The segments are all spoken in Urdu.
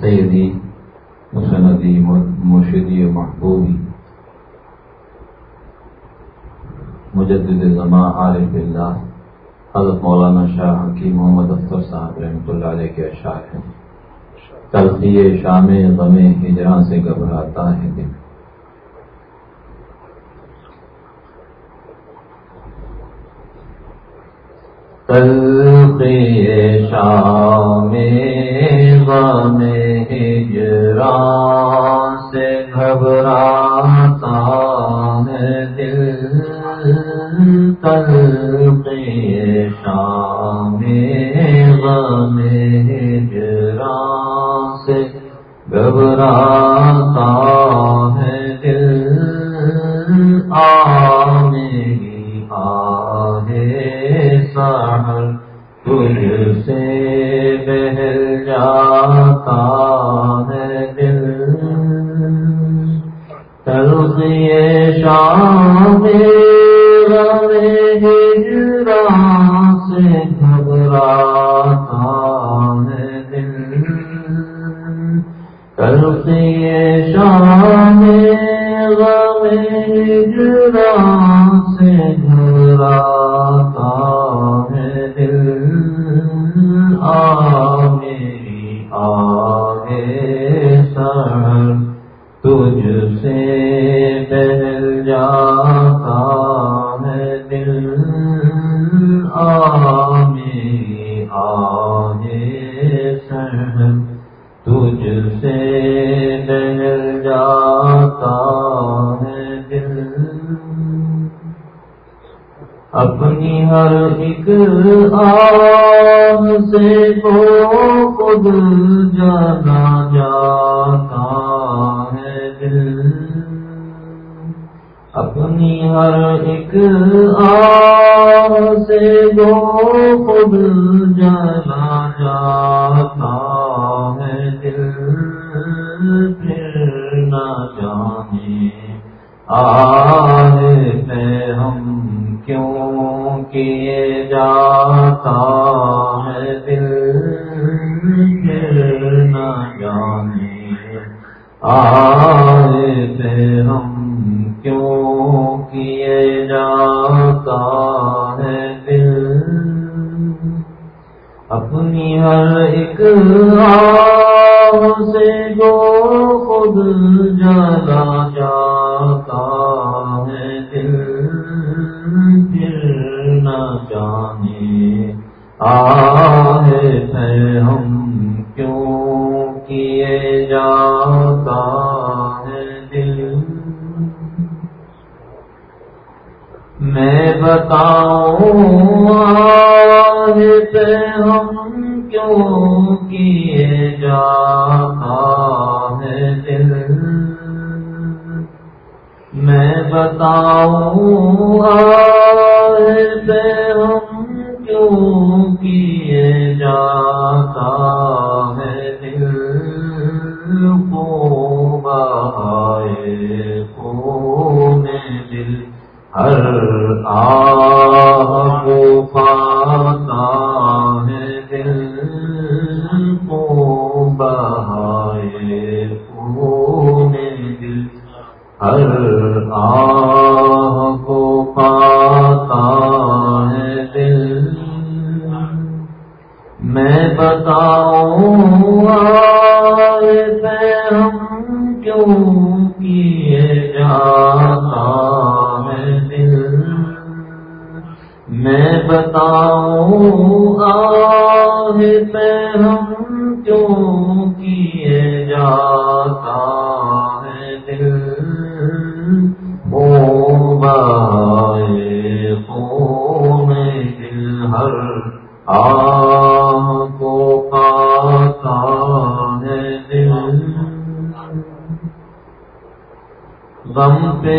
سیدی، مسندی، مرشدی، محبوبی، مجدد زماں عارف اللہ حضرت مولانا شاہ حکیم محمد اختر صاحب رحمۃ اللہ علیہ کے اشعار ہیں۔ تلخی شام غم ہجراں سے گھبراتا ہے دل۔ تلخی شام غم ہجراں سے گھبراتا ہے دل تلخی شام غم ہجراں سے گھبراتا تجھ سے آ میری آگے سر تجھ سے بہل جاتا ہے دل۔ اپنی ہر ایک آہ سے کو خود جانا جاتا اپنی ہر ایک آہ سے کو خود جانا جاتا ہے، دل پھر نہ جانے۔ آئے پہ ہم کیوں کیے جاتا؟ آئے تھے ہم کیوں کیے جاتا ہے دل؟ اپنی ہر ایک آہ سے جو خود جلا جاتا بتاؤں پہ ہم کیوں کیے جاتا ہے دل؟ میں بتاؤں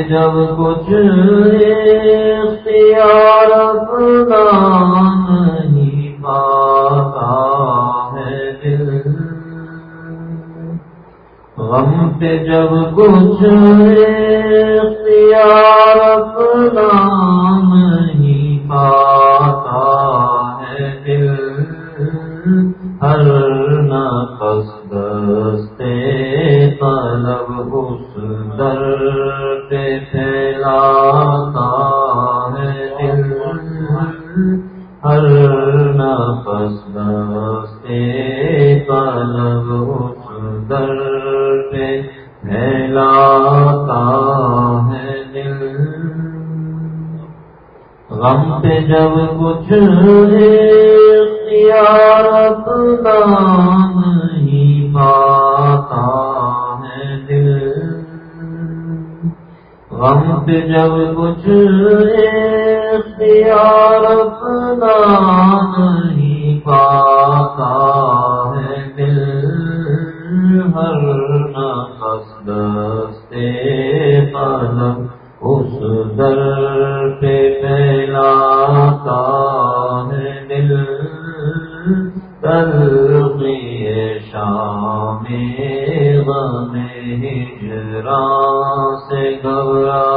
جب کچھ اختیار اپنا نہیں پاتا ہے دل۔ غم پہ جب کچھ جب کچھ اختیار نہیں پاتا ہے دل۔ غم پہ جب شام غم ہجران سے گھبراتا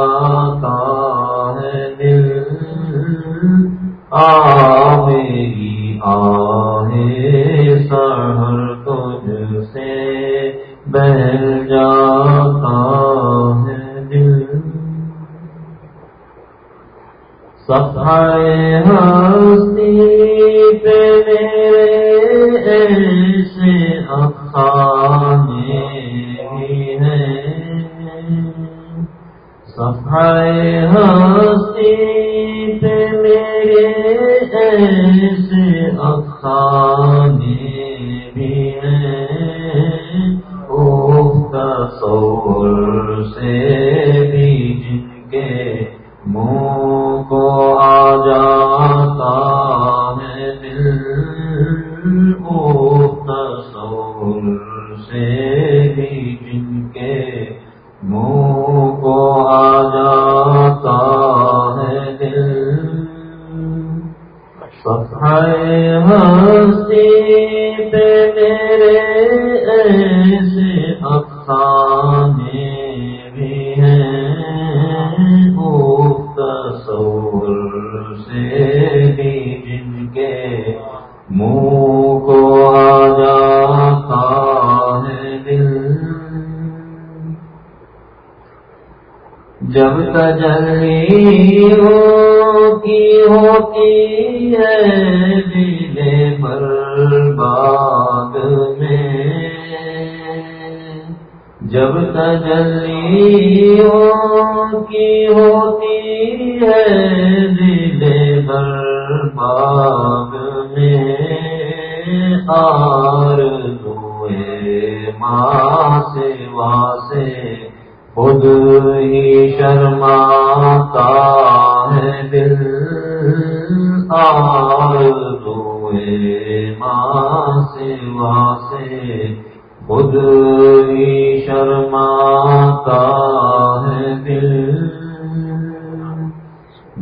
برباد میں جب تجلی ہو کی ہوتی ہے دل برباد میں آر دوئے ماں سے واسے خود ہی شرماتا ہے دل آر دوئے ماں سے واسے خود ہی شرماتا ہے دل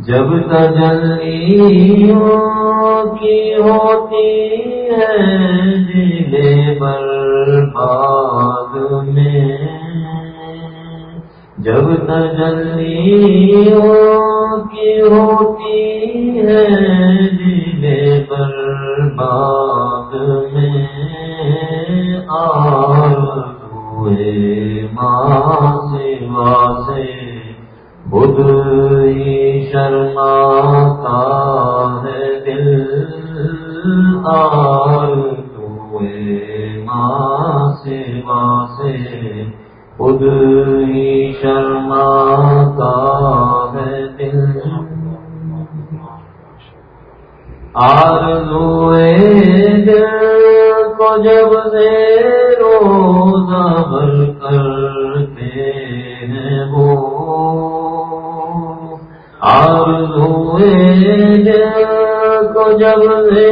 جب تجلیوں کی ہوتی ہے دل برباد میں جب تجلیوں کی ہوتی ہے دل برباد میں آئے ماں سے واسے بدھ ہی شرماتا ہے دل آر دوئے ماں سے واسے خود ہی شرماتا ہے دل آر دل کو جب سے روزہ بھر کرتے ہیں وہ آر دل کو جب سے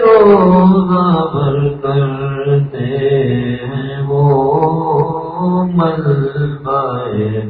روزہ بھر کرتے ہیں وہ، مل پائے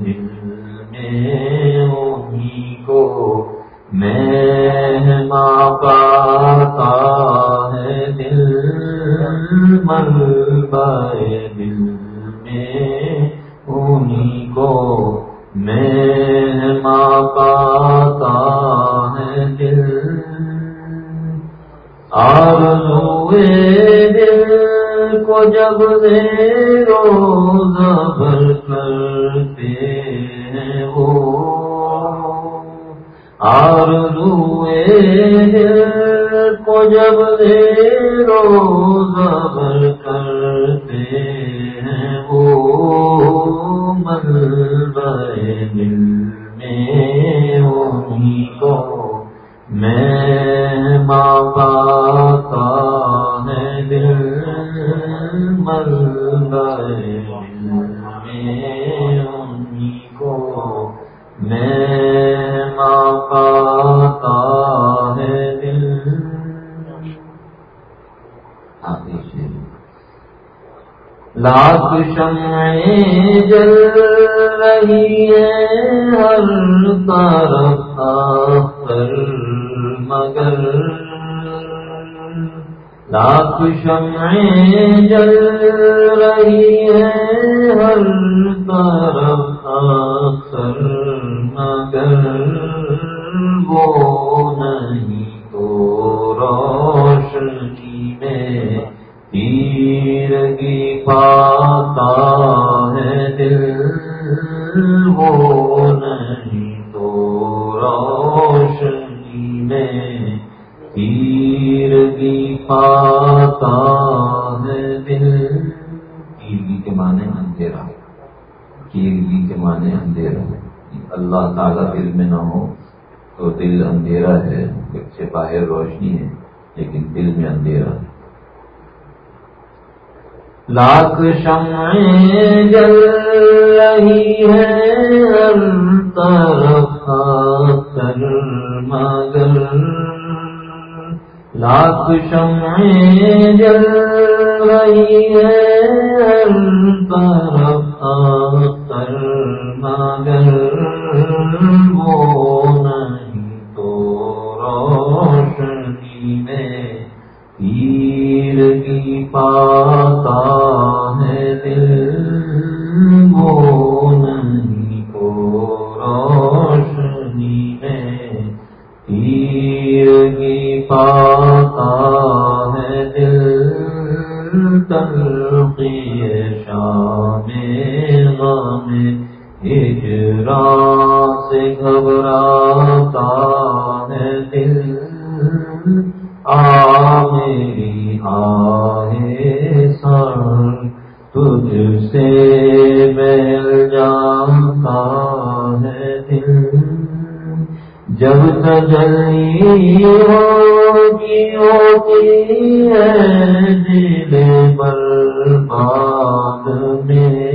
لاکھ شمعیں جل رہی ہے ہر طرف کر مگر۔ لاکھ شمعیں جل رہی ہے ہر طرف کر مگر۔ وہ اندھیرا تیرگی کے معنی اندھیرا اللہ تعالیٰ دل میں نہ ہو تو دل اندھیرا ہے سے باہر روشنی ہے، لیکن دل میں اندھیرا ہے۔ لاکھ شمعیں جل رہی ہے طرف کر مگر لاکھ شمعیں جل رہی ہے طرف کر مگر جب تجلی ہوگی ہوتی ہے، دل برباد میں۔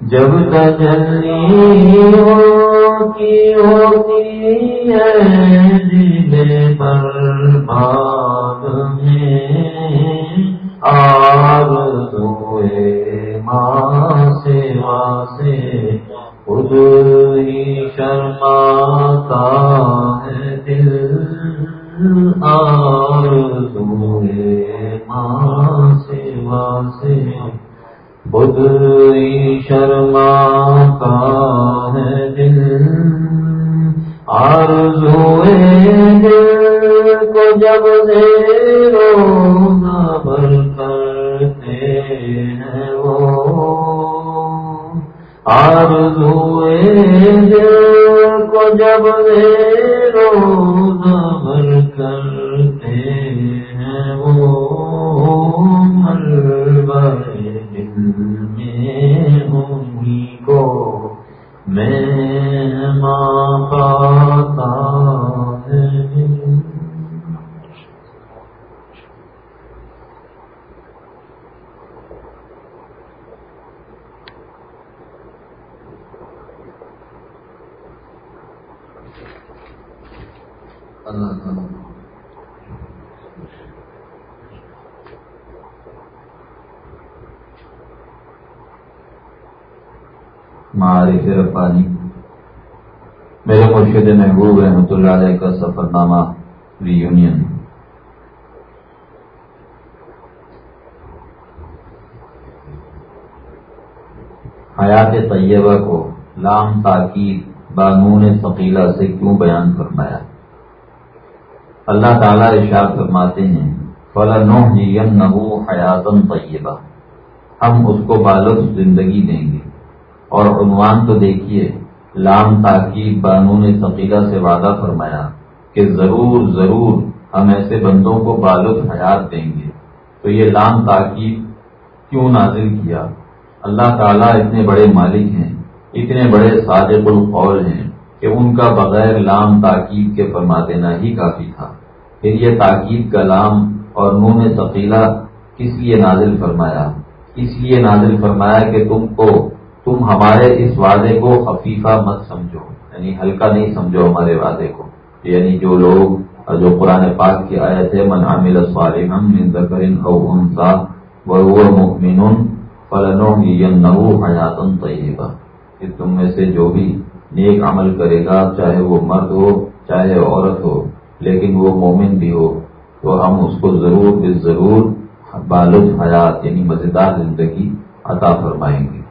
جب تجلی ہوتی ہوتی ہے، دل پر باد میں۔ آگ دوئے ماں سے واسے خود ہی شرماتا ہے دل آگ دوئے ماں سے واسے خود شرما کا ہے دل آر دل کو جب رونا بھر کرتے آر دل کو جب روز بھر کرتے ہیں وہ مل دل میں ہوں گی کو میں ماں پاتا اللہ تعالیٰ معارف ربانی۔ میرے مرشد محبوب رحمۃ اللہ علیہ کا سفر نامہ ری یونین حیات طیبہ کو لام تاکید بانون ثقیلہ سے کیوں بیان فرمایا؟ اللہ تعالیٰ ارشاد فرماتے ہیں فلاں حیاتن طیبہ۔ ہم اس کو بالغ زندگی دیں گے۔ اور عنوان تو دیکھیے، لام تاکید بانو نے ثقیلہ سے وعدہ فرمایا کہ ضرور ضرور ہم ایسے بندوں کو بالغ حیات دیں گے۔ تو یہ لام تاکید کیوں نازل کیا؟ اللہ تعالیٰ اتنے بڑے مالک ہیں، اتنے بڑے صادق القول ہیں کہ ان کا بغیر لام تاکید کے فرما دینا ہی کافی تھا۔ پھر یہ تاکید کا لام اور نون ثقیلہ کس لیے نازل فرمایا؟ اس لیے نازل فرمایا کہ تم کو تم ہمارے اس وعدے کو خفیفہ مت سمجھو یعنی ہلکا نہیں سمجھو ہمارے وعدے کو۔ یعنی جو لوگ، جو قرآن پاک کی آئے تھے من عامل او انسا وہ مکمن فلنوں حیاتن طیبہ۔ کہ تم میں سے جو بھی نیک عمل کرے گا، چاہے وہ مرد ہو، چاہے عورت ہو، لیکن وہ مومن بھی ہو، تو ہم اس کو ضرور بے ضرور بالغ حیات یعنی مزیدار زندگی عطا فرمائیں گے۔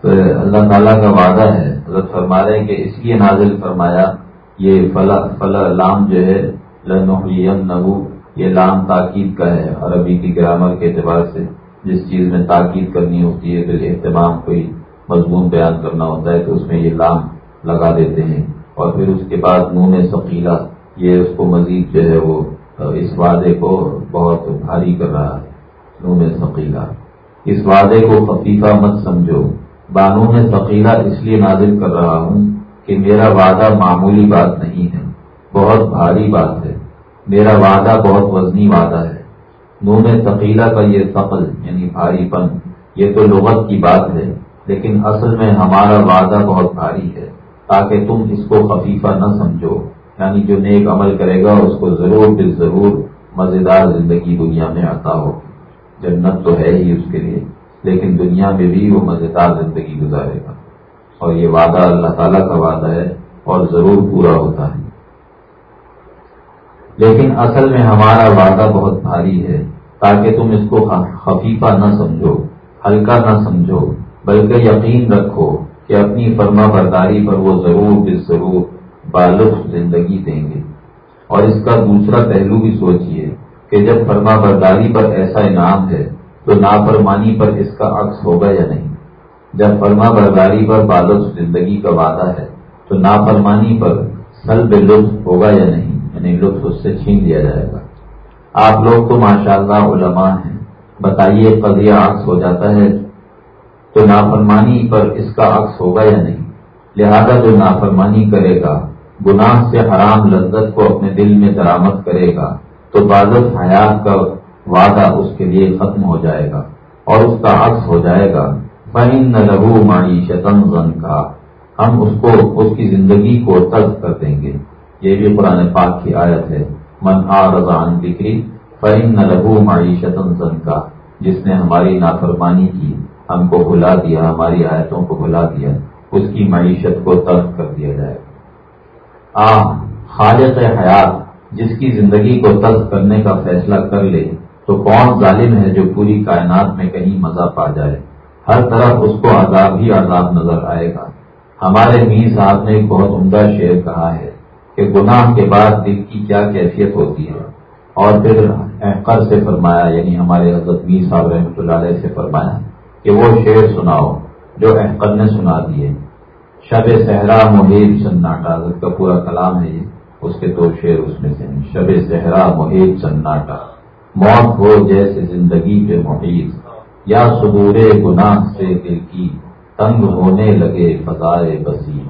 تو اللہ تعالیٰ کا وعدہ ہے، حضرت فرما رہے ہیں کہ اس لیے نازل فرمایا، یہ فلا فلا لام جو ہے نبو یہ لام تاکید کا ہے عربی کی گرامر کے اعتبار سے۔ جس چیز میں تاکید کرنی ہوتی ہے پھر اہتمام کوئی مضمون بیان کرنا ہوتا ہے، تو اس میں یہ لام لگا دیتے ہیں۔ اور پھر اس کے بعد نون ثقیلا یہ اس کو مزید جو ہے وہ، اس وعدے کو بہت بھاری کر رہا ہے نون ثقیلا اس وعدے کو خفیفہ مت سمجھو۔ بانون ثقیلا اس لیے نازل کر رہا ہوں کہ میرا وعدہ معمولی بات نہیں ہے، بہت بھاری بات ہے۔ میرا وعدہ بہت وزنی وعدہ ہے۔ نون ثقیلا کا یہ ثقل یعنی بھاری پن، یہ تو لغت کی بات ہے، لیکن اصل میں ہمارا وعدہ بہت بھاری ہے، تاکہ تم اس کو خفیفہ نہ سمجھو۔ یعنی جو نیک عمل کرے گا، اس کو ضرور بال ضرور مزیدار زندگی دنیا میں آتا ہو۔ جنت تو ہے ہی اس کے لیے، لیکن دنیا میں بھی وہ مزیدار زندگی گزارے گا۔ اور یہ وعدہ اللہ تعالیٰ کا وعدہ ہے اور ضرور پورا ہوتا ہے۔ لیکن اصل میں ہمارا وعدہ بہت بھاری ہے، تاکہ تم اس کو خفیفہ نہ سمجھو، ہلکا نہ سمجھو، بلکہ یقین رکھو کہ اپنی فرما برداری پر وہ ضرور بال ضرور بالغ زندگی دیں گے۔ اور اس کا دوسرا پہلو بھی سوچئے کہ جب فرما برداری پر ایسا انعام ہے تو نافرمانی پر اس کا عکس ہوگا یا نہیں؟ جب فرما برداری پر بالغ زندگی کا وعدہ ہے تو نافرمانی پر سلب لطف ہوگا یا نہیں؟ یعنی لطف اس سے چھین لیا جائے گا۔ آپ لوگ تو ماشاء اللہ علماء ہیں۔ بتائیے قضیہ عکس ہو جاتا ہے تو نافرمانی پر اس کا عکس ہوگا یا نہیں؟ لہذا جو نافرمانی کرے گا گناہ سے حرام لذت کو اپنے دل میں درامد کرے گا، تو بازت حیات کا وعدہ اس کے لیے ختم ہو جائے گا اور اس کا عکس ہو جائے گا۔ فہم نہ لہو ماڑی شتن غن کا ہم اس کو، اس کی زندگی کو ترک کر دیں گے۔ یہ بھی قرآن پاک کی آیت ہے۔ من آ رضان بکری فہم نہ لہو ماڑی شتن زن کا جس نے ہماری نافرمانی کی، ہم کو بھلا دیا، ہماری آیتوں کو بھلا دیا، اس کی معیشت کو ترک کر دیا جائے۔ گا خالق حیات جس کی زندگی کو تلف کرنے کا فیصلہ کر لے، تو کون ظالم ہے جو پوری کائنات میں کہیں مزہ پا جائے؟ ہر طرف اس کو عذاب ہی عذاب نظر آئے گا۔ ہمارے میر صاحب نے ایک بہت عمدہ شعر کہا ہے کہ گناہ کے بعد دل کی کیا کیفیت ہوتی ہے۔ اور پھر احقر سے فرمایا یعنی ہمارے حضرت میر صاحب رحمۃ اللہ علیہ سے فرمایا کہ وہ شعر سناؤ جو احقر نے سنا دیے شب صحرا محیب سناٹا کا پورا کلام ہے یہ، اس کے دو شعر اس میں سے شب صحرا محیب سناٹا موت ہو جیسے زندگی پہ محیط۔ یا صدور گناہ سے دل کی، تنگ ہونے لگے فضائے بسی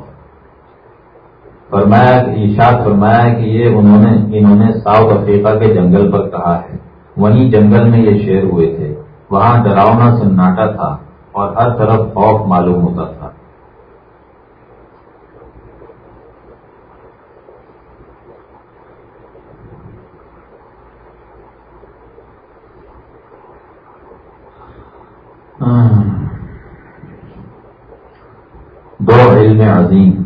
فرمایا اشاد فرمایا کہ یہ انہوں نے انہوں نے ساؤتھ افریقہ کے جنگل پر کہا ہے۔ وہیں جنگل میں یہ شعر ہوئے تھے۔ وہاں ڈراؤنا سناٹا تھا اور ہر طرف خوف معلوم ہوتا تھا۔ ہاں۔ دو علم عظیم۔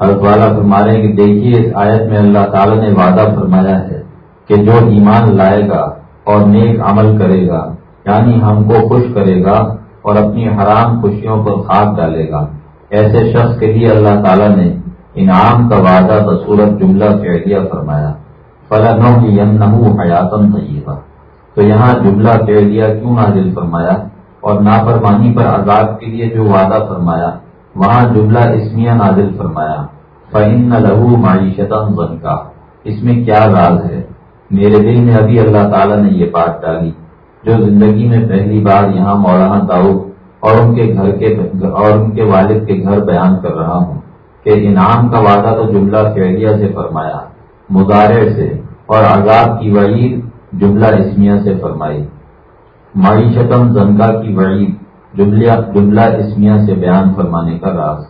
حضرت والا فرما کہ دیکھیے اس آیت میں اللہ تعالی نے وعدہ فرمایا ہے کہ جو ایمان لائے گا اور نیک عمل کرے گا یعنی ہم کو خوش کرے گا اور اپنی حرام خوشیوں پر خاک ڈالے گا۔ ایسے شخص کے لیے اللہ تعالیٰ نے انعام کا وعدہ بصورت جملہ فعلیہ فرمایا۔ فلاں حیاتن طیبہ تو یہاں جملہ فعلیہ کیوں نازل فرمایا اور نافرمانی پر عذاب کے لیے جو وعدہ فرمایا، وہاں جملہ اسمیہ نازل فرمایا فہن لہو معیشت بن کا اس میں کیا راز ہے؟ میرے دل میں ابھی اللہ تعالیٰ نے یہ بات ڈالی، جو زندگی میں پہلی بار یہاں مولانا داؤد اور ان کے گھر کے اور ان کے والد کے گھر بیان کر رہا ہوں کہ انعام کا وعدہ تو جملہ فیڈیا سے فرمایا مظاہرے سے اور عذاب کی وعید جملہ اسمیہ سے فرمائی۔ معیشتم زنگا کی وعید، جملہ اسمیہ سے بیان فرمانے کا راز۔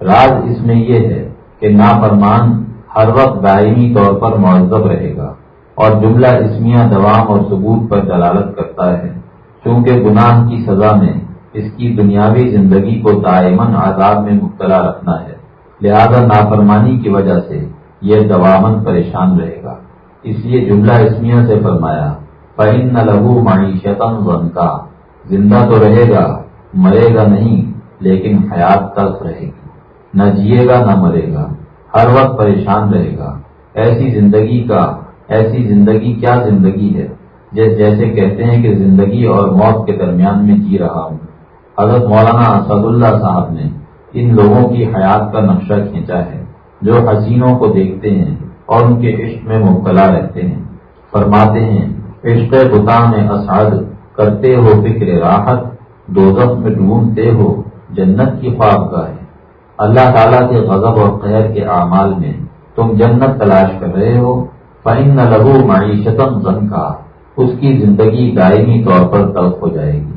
راز اس میں یہ ہے کہ نافرمان ہر وقت دائمی طور پر معذب رہے گا اور جملہ اسمیہ دوام اور ثبوت پر دلالت کرتا ہے، چونکہ گناہ کی سزا میں اس کی دنیاوی زندگی کو دائمن عذاب میں مبتلا رکھنا ہے۔ لہذا نافرمانی کی وجہ سے یہ دوامن پریشان رہے گا۔ اس لیے جملہ اسمیہ سے فرمایا پہن نہ لہو معیشت کا زندہ تو رہے گا، مرے گا نہیں، لیکن حیات تک رہے گی۔ نہ جیے گا، نہ مرے گا۔ ہر وقت پریشان رہے گا۔ ایسی زندگی کا، ایسی زندگی کیا زندگی ہے؟ جیسے کہتے ہیں کہ زندگی اور موت کے درمیان میں جی رہا ہوں۔ حضرت مولانا اسد اللہ صاحب نے ان لوگوں کی حیات کا نقشہ کھینچا ہے، جو حسینوں کو دیکھتے ہیں۔ اور ان کے عشق میں مبتلا رہتے ہیں۔ فرماتے ہیں، عشق بتا میں اسعد، کرتے ہو فکر راحت دو میں ڈھونڈتے ہو جنت کی خواب کا ہے اللہ تعالیٰ کے غضب اور قہر کے اعمال میں تم جنت تلاش کر رہے ہو۔ فن نہ لگو معیشتم زن کا اس کی زندگی دائمی طور پر تلف ہو جائے گی۔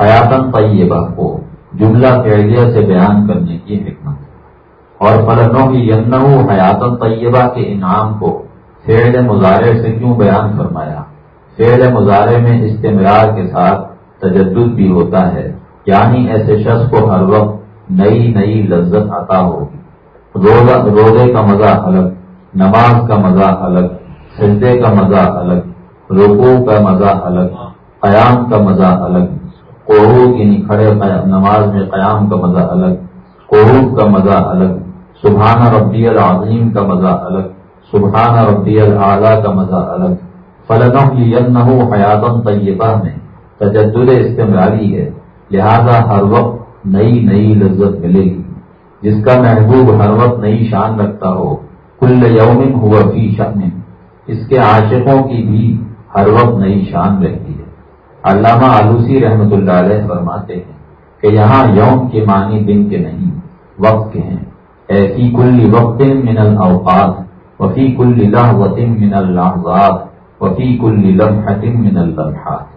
حیاتن طیبہ کو جملہ فعلیہ سے بیان کرنے کی حکمت۔ اور فلنوں کی ین حیاتن طیبہ کے انعام کو فیل مظاہرے سے کیوں بیان فرمایا؟ فیل مظاہرے میں استمرار کے ساتھ تجدد بھی ہوتا ہے یعنی ایسے شخص کو ہر وقت نئی نئی لذت عطا ہوگی۔ روزے کا مزہ الگ، نماز کا مزہ الگ، سجدے کا مزہ الگ رکو کا مزہ الگ، قیام کا مزہ الگ کوہو یعنی کھڑے نماز میں قیام کا مزہ الگ کوہو کا مزہ الگ سبحانہ ربی العظیم کا مزہ الگ سبحانہ ربی العلیٰ کا مزہ الگ۔ فلنم ین حیاتم طیبہ میں تجدد استمراری ہے، لہذا ہر وقت نئی نئی لذت ملے گی۔ جس کا محبوب ہر وقت نئی شان رکھتا ہو، کل یومن ہوا فی شان اس کے عاشقوں کی بھی ہر وقت نئی شان رہتی ہے۔ علامہ آلوسی رحمت اللہ علیہ فرماتے ہیں کہ یہاں یوم کے معنی دن کے نہیں، وقت کے ہیں۔ ایسی کل وقت من الاوقات، وفی کل لحظت من اللحظات، وفی کل لمحت من اللمحات۔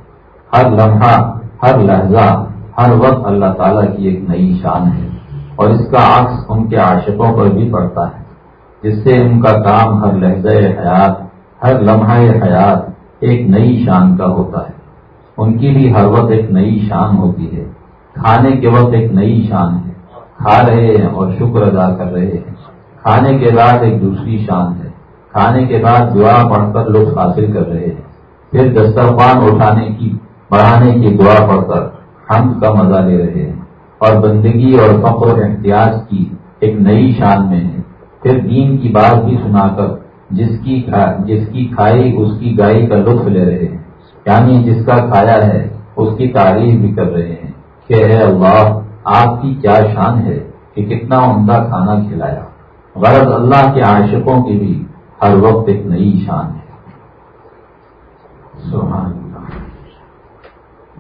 ہر لمحہ، ہر لہجہ ہر وقت اللہ تعالیٰ کی ایک نئی شان ہے اور اس کا عکس ان کے عاشقوں پر بھی پڑتا ہے، جس سے ان کا کام ہر لہجہ حیات، ہر لمحہ حیات ایک نئی شان کا ہوتا ہے۔ ان کی بھی ہر وقت ایک نئی شان ہوتی ہے۔ کھانے کے وقت ایک نئی شان ہے۔ کھا رہے ہیں اور شکر ادا کر رہے ہیں۔ کھانے کے بعد ایک دوسری شان ہے۔ کھانے کے بعد دعا پڑھ کر لطف حاصل کر رہے ہیں۔ پھر دسترخوان اٹھانے کی، بڑھانے کی دعا پڑھ کر ہم کا مزہ لے رہے ہیں۔ اور بندگی اور فخر و احتیاط کی ایک نئی شان میں ہے پھر دین کی بات بھی سنا کر جس کی جس کی کھائی، اس کی گائی کا لطف لے رہے ہیں۔ یعنی جس کا کھایا ہے، اس کی تعریف بھی کر رہے ہیں کہ اے اللہ آپ کی کیا شان ہے کہ کتنا عمدہ کھانا کھلایا۔ غرض اللہ کے عاشقوں کی بھی ہر وقت ایک نئی شان ہے۔ سبحان اللہ۔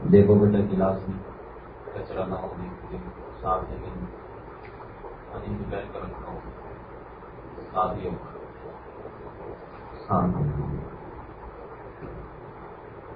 دیکھو بیٹا، گلاس میں کچرا نہ ہونے صاف لیکن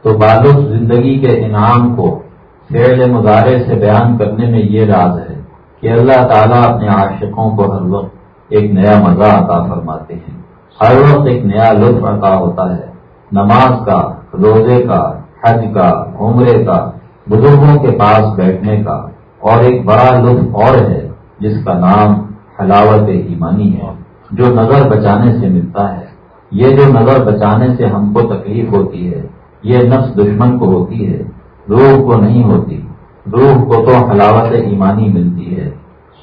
تو بالغ زندگی کے انعام کو فعل مظاہرے سے بیان کرنے میں یہ راز ہے کہ اللہ تعالیٰ اپنے عاشقوں کو ہر وقت ایک نیا مزہ عطا فرماتے ہیں۔ ہر وقت ایک نیا لطف عطا ہوتا ہے۔ نماز کا، روزے کا، حج کا، عمرے کا، بزرگوں کے پاس بیٹھنے کا اور ایک بڑا لطف اور ہے جس کا نام حلاوت ایمانی ہے، جو نظر بچانے سے ملتا ہے۔ یہ جو نظر بچانے سے ہم کو تکلیف ہوتی ہے، یہ نفس دشمن کو ہوتی ہے۔ روح کو نہیں ہوتی۔ روح کو تو حلاوت ایمانی ملتی ہے،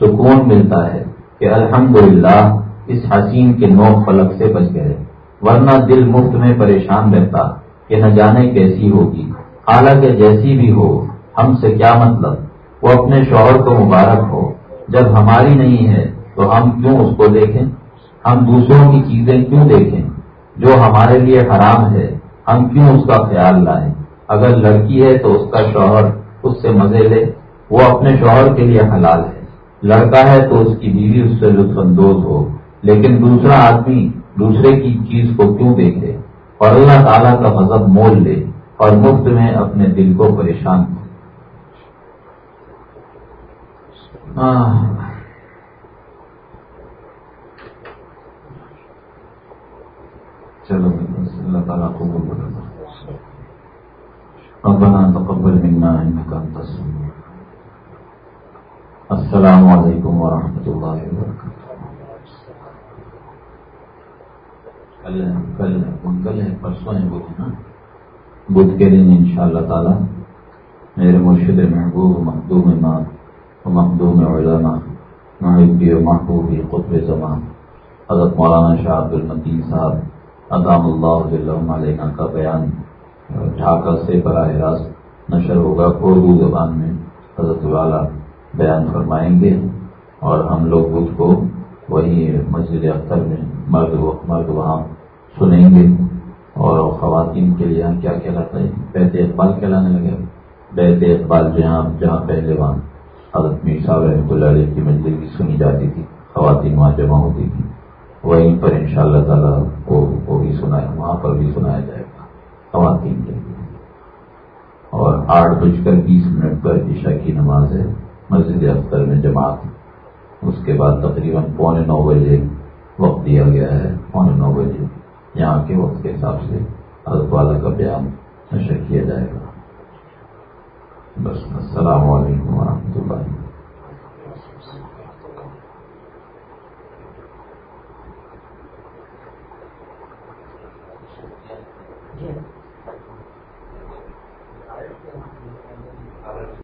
سکون ملتا ہے کہ الحمدللہ اس حسین کے نو فلک سے بچ گئے۔ ورنہ دل مفت میں پریشان رہتا کہ نہ جانے کیسی ہوگی۔ حالانکہ جیسی بھی ہو، ہم سے کیا مطلب؟ وہ اپنے شوہر کو مبارک ہو۔ جب ہماری نہیں ہے تو ہم کیوں اس کو دیکھیں؟ ہم دوسروں کی چیزیں کیوں دیکھیں؟ جو ہمارے لیے حرام ہے، ہم کیوں اس کا خیال لائیں؟ اگر لڑکی ہے تو اس کا شوہر اس سے مزے لے، وہ اپنے شوہر کے لیے حلال ہے۔ لڑکا ہے تو اس کی بیوی اس سے لطف اندوز ہو، لیکن دوسرا آدمی دوسرے کی چیز کو کیوں دیکھے؟ اور اللہ تعالیٰ کا مذہب مول لے اور مفت میں اپنے دل کو پریشان چلو اللہ تعالیٰ کو ربنا تقبل منا انك انت السميع. السلام علیکم ورحمۃ اللہ وبرکاتہ کل کل کل ہے، پرسوں ہے بدھ نا؟ بدھ کے دن ان شاء اللہ تعالیٰ میرے مرشد محبوب، مخدوم ماں مخدوم علما محبی و محبوبی قطب زمان، حضرت مولانا شاہ عبد المدین صاحب ادام اللہ علیہ کا بیان ڈھاکہ سے براہ راست نشر ہوگا اردو زبان میں۔ حضرت والا بیان فرمائیں گے اور ہم لوگ بدھ کو وہی مسجد اختر میں مرد مرد وہاں سنیں گے۔ اور خواتین کے لیے کیا کہلاتا ہے بیت اقبال کہلانے لگے۔ بیت اقبال جہاں جہاں پہلے وہاں حضرت میر صاحب رحمۃ اللہ علیہ کی منزل بھی سنی جاتی تھی، خواتین وہاں جمع ہوتی تھی وہیں پر ان شاء اللہ تعالیٰ وہ بھی سنایا وہاں پر بھی سنایا جائے خواتین کے لیے۔ اور آٹھ بج کر بیس منٹ پر عشاء کی نماز ہے، مسجد اختر میں جماعت۔ اس کے بعد تقریباً پونے نو بجے وقت دیا گیا ہے، پونے نو بجے۔ یہاں کے وقت کے حساب سے حضرت والا کا بیان نشر کیا جائے گا۔ بس، السلام علیکم ورحمۃ اللہ۔ Yeah.